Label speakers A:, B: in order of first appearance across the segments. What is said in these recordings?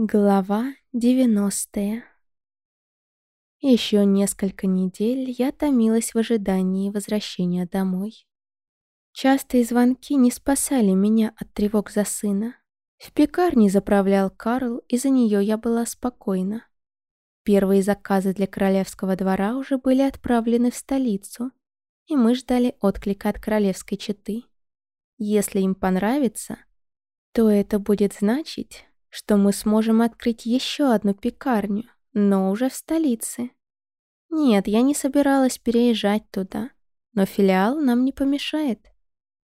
A: Глава 90 Еще несколько недель я томилась в ожидании возвращения домой. Частые звонки не спасали меня от тревог за сына. В пекарне заправлял Карл, и за нее я была спокойна. Первые заказы для королевского двора уже были отправлены в столицу, и мы ждали отклика от королевской четы. Если им понравится, то это будет значить, что мы сможем открыть еще одну пекарню, но уже в столице. Нет, я не собиралась переезжать туда, но филиал нам не помешает.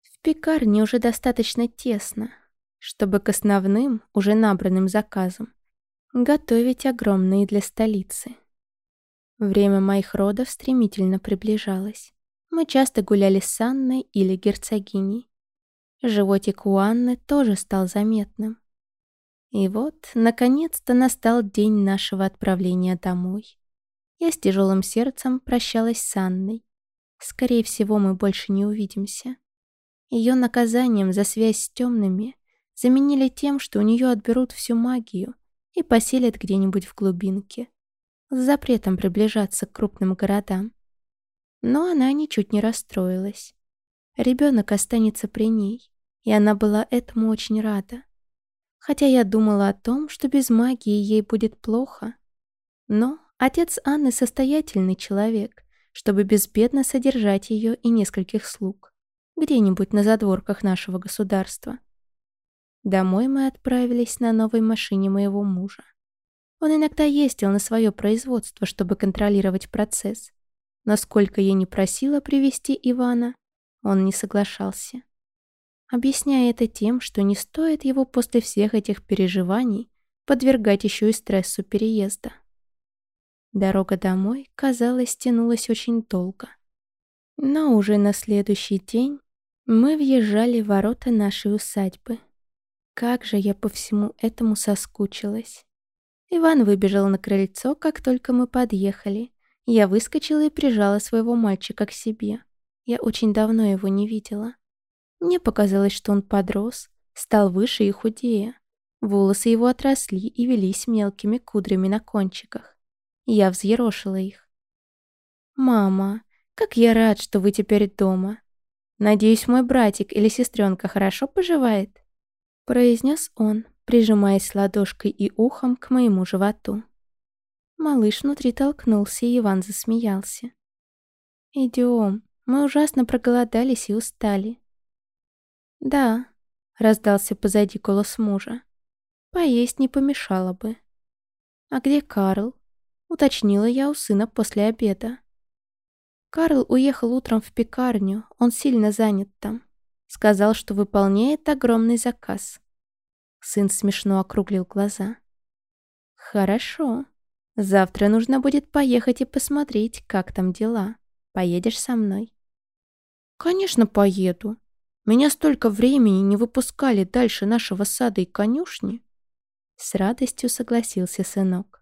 A: В пекарне уже достаточно тесно, чтобы к основным, уже набранным заказам, готовить огромные для столицы. Время моих родов стремительно приближалось. Мы часто гуляли с Анной или герцогиней. Животик у Анны тоже стал заметным. И вот, наконец-то настал день нашего отправления домой. Я с тяжелым сердцем прощалась с Анной. Скорее всего, мы больше не увидимся. Ее наказанием за связь с темными заменили тем, что у нее отберут всю магию и поселят где-нибудь в глубинке, с запретом приближаться к крупным городам. Но она ничуть не расстроилась. Ребенок останется при ней, и она была этому очень рада хотя я думала о том, что без магии ей будет плохо. Но отец Анны состоятельный человек, чтобы безбедно содержать ее и нескольких слуг, где-нибудь на задворках нашего государства. Домой мы отправились на новой машине моего мужа. Он иногда ездил на свое производство, чтобы контролировать процесс. Насколько я не просила привести Ивана, он не соглашался объясняя это тем, что не стоит его после всех этих переживаний подвергать еще и стрессу переезда. Дорога домой, казалось, тянулась очень долго. Но уже на следующий день мы въезжали в ворота нашей усадьбы. Как же я по всему этому соскучилась. Иван выбежал на крыльцо, как только мы подъехали. Я выскочила и прижала своего мальчика к себе. Я очень давно его не видела. Мне показалось, что он подрос, стал выше и худее. Волосы его отросли и велись мелкими кудрями на кончиках. Я взъерошила их. «Мама, как я рад, что вы теперь дома. Надеюсь, мой братик или сестренка хорошо поживает?» произнес он, прижимаясь ладошкой и ухом к моему животу. Малыш внутри толкнулся, и Иван засмеялся. «Идем, мы ужасно проголодались и устали. «Да», — раздался позади голос мужа. «Поесть не помешало бы». «А где Карл?» — уточнила я у сына после обеда. Карл уехал утром в пекарню, он сильно занят там. Сказал, что выполняет огромный заказ. Сын смешно округлил глаза. «Хорошо. Завтра нужно будет поехать и посмотреть, как там дела. Поедешь со мной?» «Конечно, поеду», меня столько времени не выпускали дальше нашего сада и конюшни. С радостью согласился сынок.